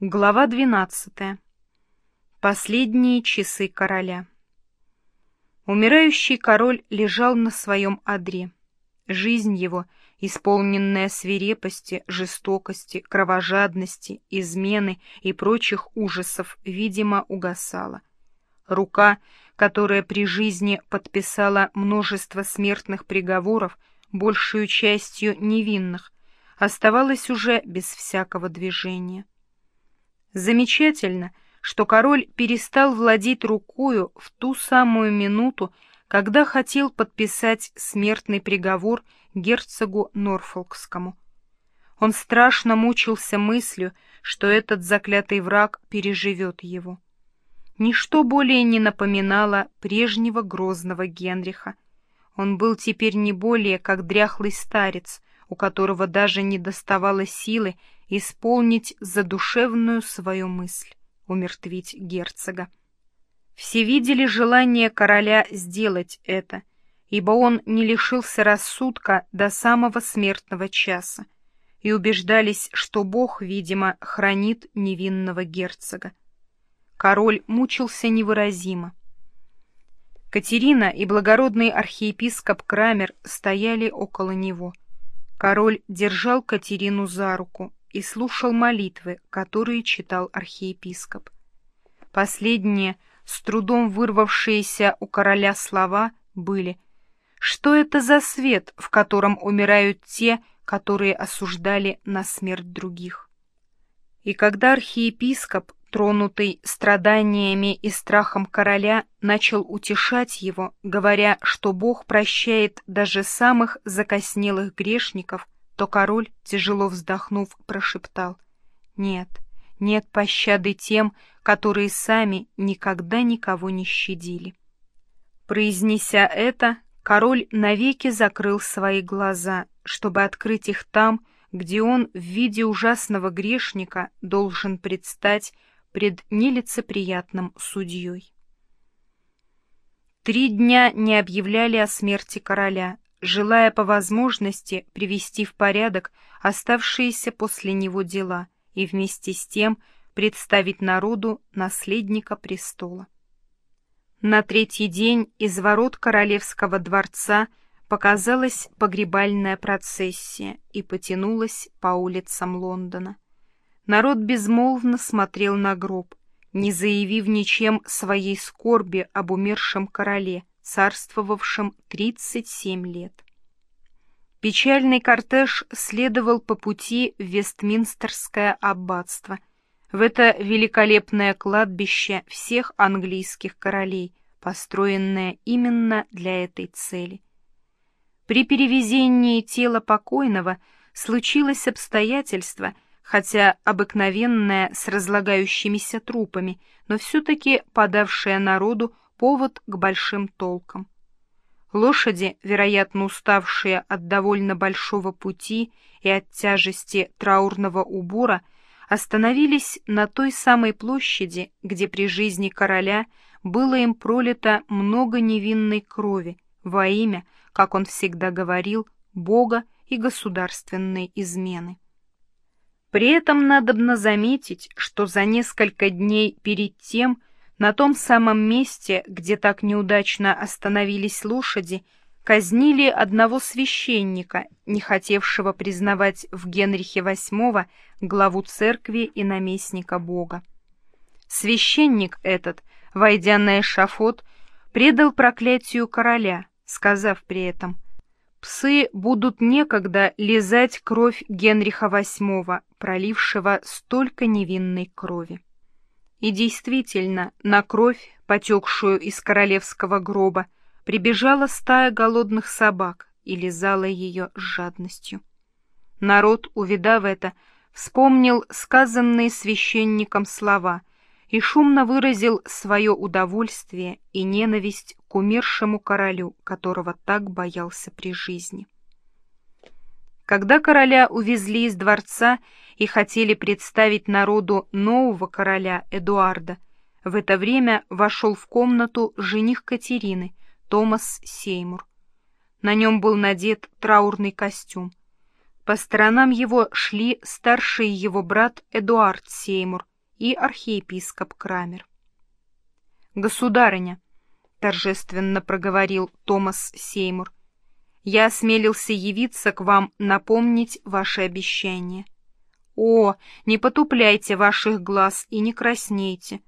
Глава двенадцатая. Последние часы короля. Умирающий король лежал на своем одре. Жизнь его, исполненная свирепости, жестокости, кровожадности, измены и прочих ужасов, видимо, угасала. Рука, которая при жизни подписала множество смертных приговоров, большую частью невинных, оставалась уже без всякого движения. Замечательно, что король перестал владеть рукою в ту самую минуту, когда хотел подписать смертный приговор герцогу Норфолкскому. Он страшно мучился мыслью, что этот заклятый враг переживет его. Ничто более не напоминало прежнего грозного Генриха. Он был теперь не более как дряхлый старец, у которого даже не доставало силы исполнить задушевную свою мысль — умертвить герцога. Все видели желание короля сделать это, ибо он не лишился рассудка до самого смертного часа, и убеждались, что Бог, видимо, хранит невинного герцога. Король мучился невыразимо. Катерина и благородный архиепископ Крамер стояли около него. Король держал Катерину за руку, и слушал молитвы, которые читал архиепископ. Последние, с трудом вырвавшиеся у короля слова, были «Что это за свет, в котором умирают те, которые осуждали на смерть других?» И когда архиепископ, тронутый страданиями и страхом короля, начал утешать его, говоря, что Бог прощает даже самых закоснелых грешников, то король, тяжело вздохнув, прошептал «Нет, нет пощады тем, которые сами никогда никого не щадили». Произнеся это, король навеки закрыл свои глаза, чтобы открыть их там, где он в виде ужасного грешника должен предстать пред нелицеприятным судьей. Три дня не объявляли о смерти короля, желая по возможности привести в порядок оставшиеся после него дела и вместе с тем представить народу наследника престола. На третий день из ворот королевского дворца показалась погребальная процессия и потянулась по улицам Лондона. Народ безмолвно смотрел на гроб, не заявив ничем своей скорби об умершем короле, царствовавшим 37 лет. Печальный кортеж следовал по пути в Вестминстерское аббатство, в это великолепное кладбище всех английских королей, построенное именно для этой цели. При перевезении тела покойного случилось обстоятельство, хотя обыкновенное с разлагающимися трупами, но все-таки подавшее народу повод к большим толкам. Лошади, вероятно уставшие от довольно большого пути и от тяжести траурного убора, остановились на той самой площади, где при жизни короля было им пролито много невинной крови во имя, как он всегда говорил, Бога и государственной измены. При этом надобно заметить, что за несколько дней перед тем на том самом месте, где так неудачно остановились лошади, казнили одного священника, не хотевшего признавать в Генрихе VIII главу церкви и наместника Бога. Священник этот, войдя на эшафот, предал проклятию короля, сказав при этом «Псы будут некогда лизать кровь Генриха VIII, пролившего столько невинной крови». И действительно, на кровь, потекшую из королевского гроба, прибежала стая голодных собак и лизала ее с жадностью. Народ, увидав это, вспомнил сказанные священником слова и шумно выразил свое удовольствие и ненависть к умершему королю, которого так боялся при жизни. Когда короля увезли из дворца и хотели представить народу нового короля Эдуарда, в это время вошел в комнату жених Катерины, Томас Сеймур. На нем был надет траурный костюм. По сторонам его шли старший его брат Эдуард Сеймур и архиепископ Крамер. «Государыня», — торжественно проговорил Томас Сеймур, — «я осмелился явиться к вам напомнить ваше обещание». «О, не потупляйте ваших глаз и не краснейте.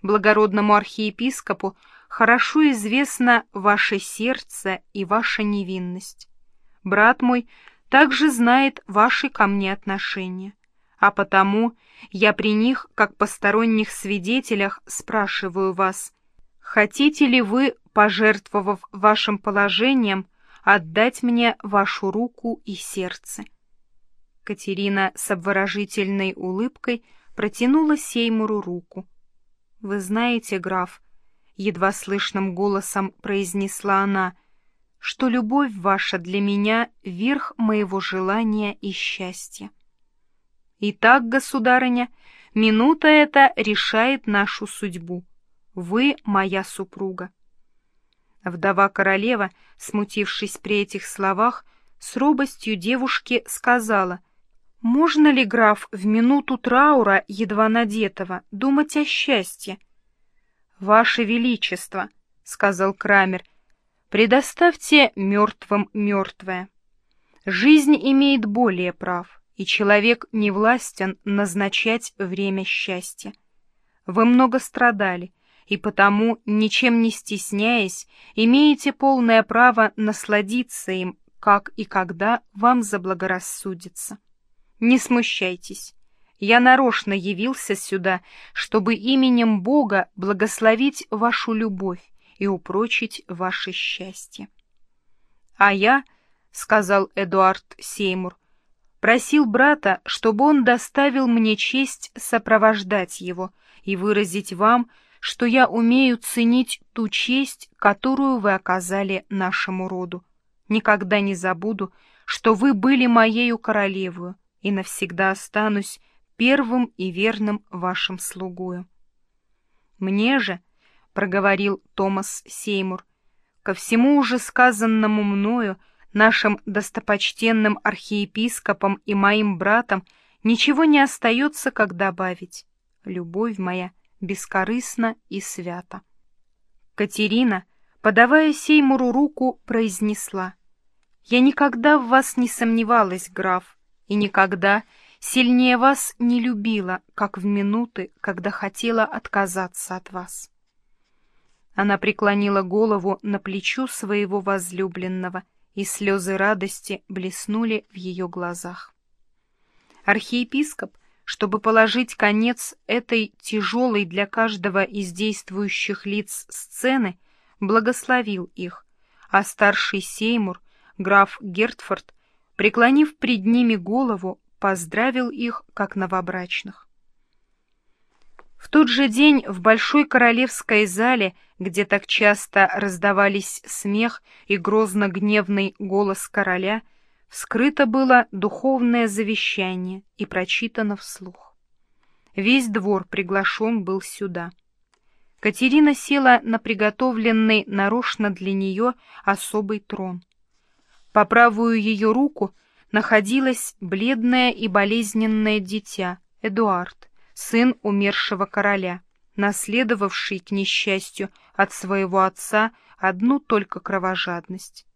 Благородному архиепископу хорошо известно ваше сердце и ваша невинность. Брат мой также знает ваши ко мне отношения, а потому я при них, как посторонних свидетелях, спрашиваю вас, хотите ли вы, пожертвовав вашим положением, отдать мне вашу руку и сердце?» Катерина с обворожительной улыбкой протянула Сеймуру руку. «Вы знаете, граф», — едва слышным голосом произнесла она, «что любовь ваша для меня — верх моего желания и счастья». «Итак, государыня, минута эта решает нашу судьбу. Вы моя супруга». Вдова королева, смутившись при этих словах, с робостью девушки сказала — можно ли, граф, в минуту траура, едва надетого, думать о счастье? — Ваше Величество, — сказал Крамер, — предоставьте мертвым мертвое. Жизнь имеет более прав, и человек не властен назначать время счастья. Вы много страдали, и потому, ничем не стесняясь, имеете полное право насладиться им, как и когда вам заблагорассудится. Не смущайтесь. Я нарочно явился сюда, чтобы именем Бога благословить вашу любовь и упрочить ваше счастье. А я, — сказал Эдуард Сеймур, — просил брата, чтобы он доставил мне честь сопровождать его и выразить вам, что я умею ценить ту честь, которую вы оказали нашему роду. Никогда не забуду, что вы были моею королевою, и навсегда останусь первым и верным вашим слугою. Мне же, — проговорил Томас Сеймур, — ко всему уже сказанному мною, нашим достопочтенным архиепископом и моим братом, ничего не остается, как добавить. Любовь моя бескорыстна и свята. Катерина, подавая Сеймуру руку, произнесла. «Я никогда в вас не сомневалась, граф, и никогда сильнее вас не любила, как в минуты, когда хотела отказаться от вас. Она преклонила голову на плечо своего возлюбленного, и слезы радости блеснули в ее глазах. Архиепископ, чтобы положить конец этой тяжелой для каждого из действующих лиц сцены, благословил их, а старший Сеймур, граф Гертфорд, преклонив пред ними голову, поздравил их, как новобрачных. В тот же день в Большой Королевской зале, где так часто раздавались смех и грозно-гневный голос короля, вскрыто было духовное завещание и прочитано вслух. Весь двор приглашен был сюда. Катерина села на приготовленный нарочно для нее особый трон — по правую ее руку находилось бледное и болезненное дитя, Эдуард, сын умершего короля, наследовавший, к несчастью, от своего отца одну только кровожадность.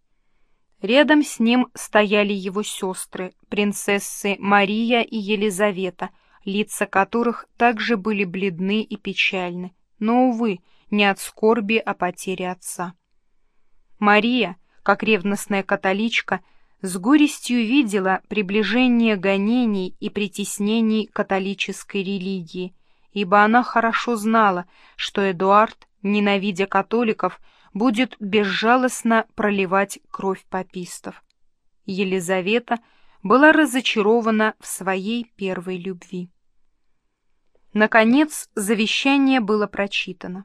Рядом с ним стояли его сестры, принцессы Мария и Елизавета, лица которых также были бледны и печальны, но, увы, не от скорби о потере отца. Мария — как ревностная католичка, с горестью видела приближение гонений и притеснений католической религии, ибо она хорошо знала, что Эдуард, ненавидя католиков, будет безжалостно проливать кровь папистов. Елизавета была разочарована в своей первой любви. Наконец, завещание было прочитано.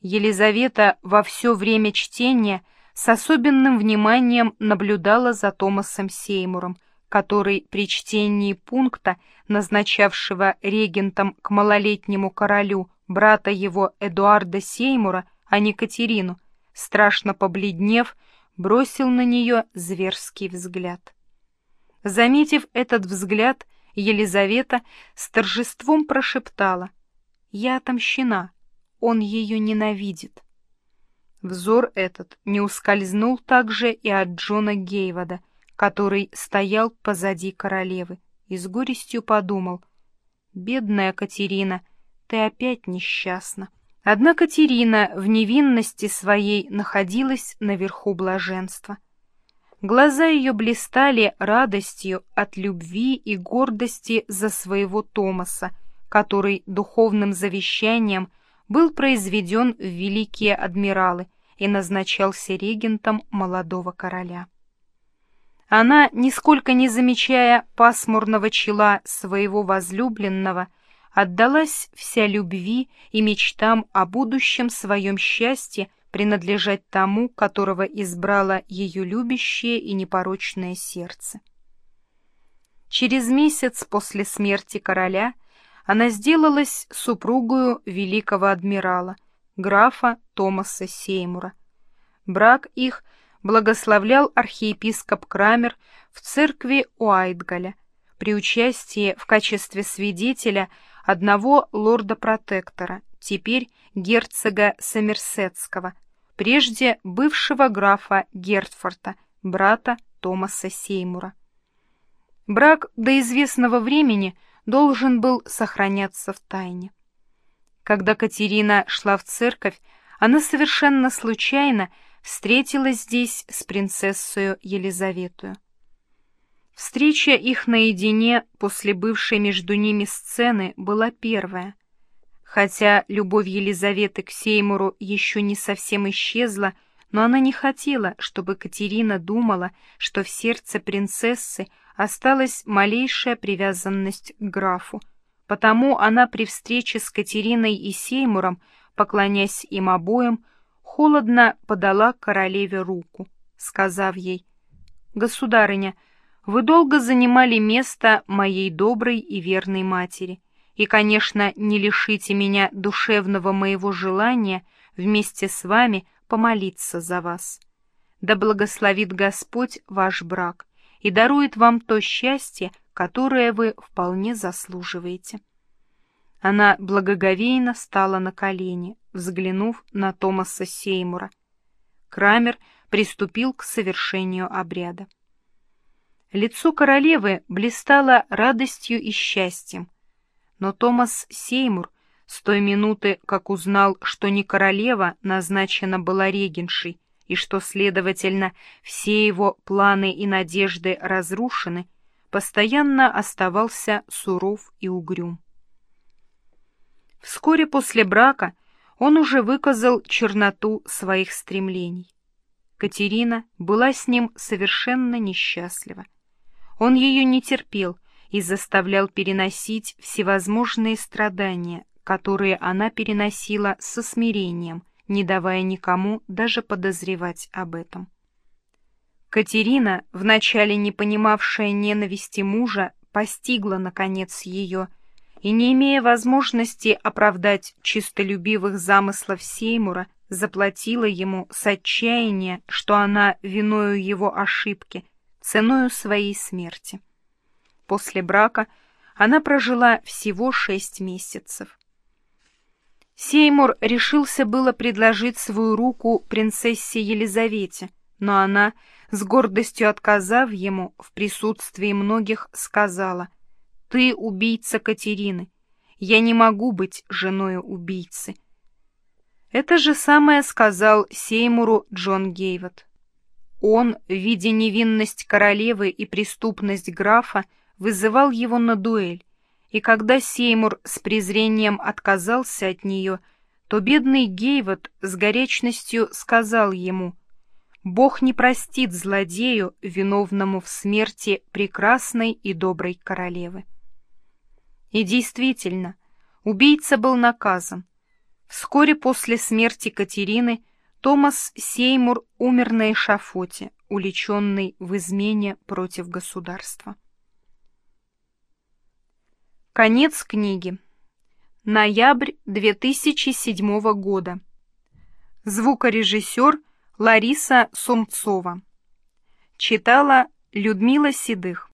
Елизавета во все время чтения с особенным вниманием наблюдала за Томасом Сеймуром, который при чтении пункта, назначавшего регентом к малолетнему королю брата его Эдуарда Сеймура, а не Катерину, страшно побледнев, бросил на нее зверский взгляд. Заметив этот взгляд, Елизавета с торжеством прошептала «Я отомщена, он ее ненавидит». Взор этот не ускользнул также и от Джона Гейвода, который стоял позади королевы и с горестью подумал «Бедная Катерина, ты опять несчастна». Однако Катерина в невинности своей находилась наверху блаженства. Глаза ее блистали радостью от любви и гордости за своего Томаса, который духовным завещанием был произведен в великие адмиралы и назначался регентом молодого короля. Она, нисколько не замечая пасмурного чела своего возлюбленного, отдалась вся любви и мечтам о будущем своем счастье принадлежать тому, которого избрало ее любящее и непорочное сердце. Через месяц после смерти короля она сделалась супругою великого адмирала, графа Томаса Сеймура. Брак их благословлял архиепископ Крамер в церкви Уайтгаля при участии в качестве свидетеля одного лорда-протектора, теперь герцога Сомерсетского, прежде бывшего графа Гертфорта, брата Томаса Сеймура. Брак до известного времени должен был сохраняться в тайне. Когда Катерина шла в церковь, она совершенно случайно встретилась здесь с принцессою Елизаветою. Встреча их наедине после бывшей между ними сцены была первая, Хотя любовь Елизаветы к Сеймуру еще не совсем исчезла, но она не хотела, чтобы Катерина думала, что в сердце принцессы осталась малейшая привязанность к графу. Потому она при встрече с Катериной и Сеймуром, поклонясь им обоим, холодно подала королеве руку, сказав ей, «Государыня, вы долго занимали место моей доброй и верной матери» и, конечно, не лишите меня душевного моего желания вместе с вами помолиться за вас. Да благословит Господь ваш брак и дарует вам то счастье, которое вы вполне заслуживаете. Она благоговейно стала на колени, взглянув на Томаса Сеймура. Крамер приступил к совершению обряда. Лицо королевы блистало радостью и счастьем, но Томас Сеймур с той минуты, как узнал, что не королева назначена была регеншей, и что, следовательно, все его планы и надежды разрушены, постоянно оставался суров и угрюм. Вскоре после брака он уже выказал черноту своих стремлений. Катерина была с ним совершенно несчастлива. Он ее не терпел и заставлял переносить всевозможные страдания, которые она переносила со смирением, не давая никому даже подозревать об этом. Катерина, вначале не понимавшая ненависти мужа, постигла, наконец, ее, и, не имея возможности оправдать чистолюбивых замыслов Сеймура, заплатила ему с отчаяния, что она виною его ошибки, ценою своей смерти. После брака она прожила всего шесть месяцев. Сеймур решился было предложить свою руку принцессе Елизавете, но она, с гордостью отказав ему, в присутствии многих сказала, «Ты убийца Катерины, я не могу быть женою убийцы». Это же самое сказал Сеймуру Джон Гейвот. Он, видя невинность королевы и преступность графа, вызывал его на дуэль, и когда Сеймур с презрением отказался от нее, то бедный Гейвот с горячностью сказал ему, «Бог не простит злодею, виновному в смерти прекрасной и доброй королевы». И действительно, убийца был наказан. Вскоре после смерти Катерины Томас Сеймур умер на эшафоте, уличенный в измене против государства. Конец книги. Ноябрь 2007 года. Звукорежиссер Лариса Сумцова. Читала Людмила Седых.